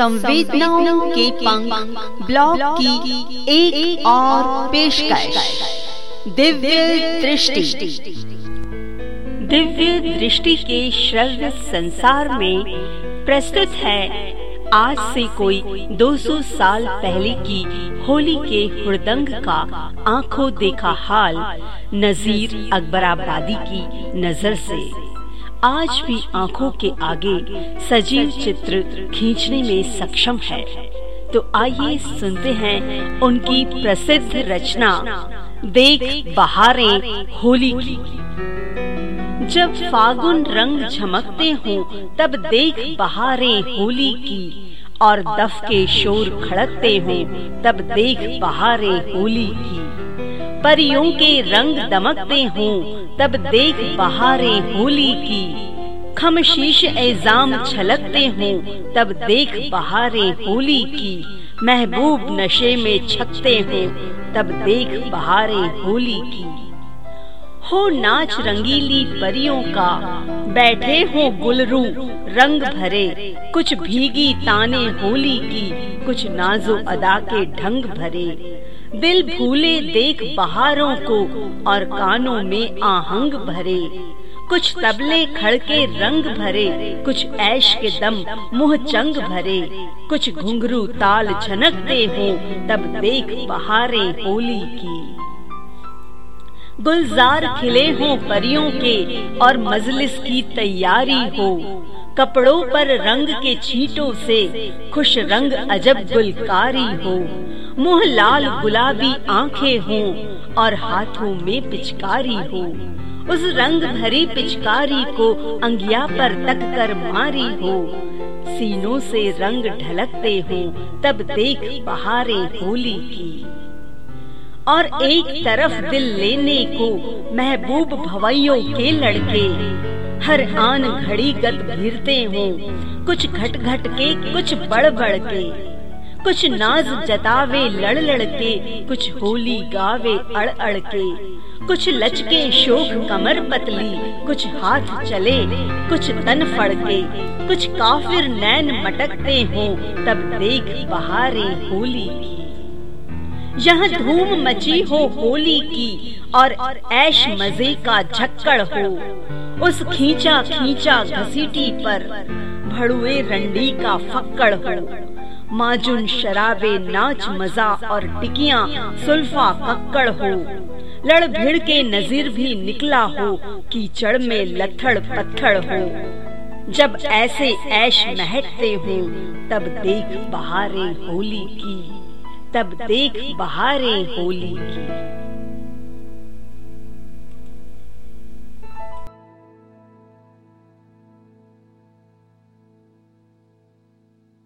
संवेदनाओं के पंख ब्लॉग की एक, एक और पेशकश। दिव्य दृष्टि। दिव्य दृष्टि के श्रव्य संसार में प्रस्तुत है आज से कोई 200 साल पहले की होली के हुड़दंग का आँखों देखा हाल नजीर अकबराबादी की नज़र से। आज भी आँखों के आगे सजीव चित्र खींचने में सक्षम है। तो आइए सुनते हैं उनकी प्रसिद्ध रचना, देख बहारें होली की। जब फागुन रंग झमकते हो, तब देख बहारें होली की। और दफ के शोर खड़कते हो, तब देख बहारें होली की। परियों के रंग दमकते हो, तब देख बहारे होली की। खम शीश एजाम छलकते हो, तब देख बहारे होली की। महबूब नशे में छकते हो, तब देख बहारे होली की। हो नाच रंगीली परियों का, बैठे हो गुलरू, रंग भरे। कुछ भीगी ताने होली की, कुछ नाजो अदा के ढंग भरे। दिल भूले देख बहारों को और कानों में आहंग भरे। कुछ तबले खड़के रंग भरे, कुछ ऐश के दम मुह चंग भरे। कुछ घुंघरू ताल झनकते हो, तब देख बहारे होली की। गुलजार खिले हो परियों के और मजलिस की तैयारी हो। कपड़ों पर रंग के छींटों से खुश रंग अजब गुलकारी हो। मुँह लाल गुलाबी आँखें हो और हाथों में पिचकारी हो। उस रंग भरी पिचकारी को अंगिया पर तक कर मारी हो। सीनों से रंग ढलकते हो, तब देख बहारे होली की। और एक तरफ़ दिल लेने को महबूब भवैयों के लड़के। हर आन घड़ी गत घिरते हो, कुछ घट घट के, कुछ बड़ बड़ के। कुछ नाज जतावे लड़ लड़ के, कुछ होली गावे अड़ अड़ के। कुछ लचके शोक कमर पतली, कुछ हाथ चले, कुछ तन फड़के कुछ काफिर नैन मटकते हो, तब देख बहारे होली की। यहाँ धूम मची हो होली की और ऐश मज़े का झक्कड़ हो, उस खींचा खींचा घसीटी पर भड़ुए रंडी का फक्कड़ हो, माजुन शराबे नाच मज़ा और टिकिया सुल्फा कक्कड़ हो, लड़ भिड़ के नजीर भी निकला हो कीचड़ में लथड़ पत्थड़ हो। जब ऐसे ऐश महकते हो, तब देख बहारे होली की। तब देख बहारे होली की।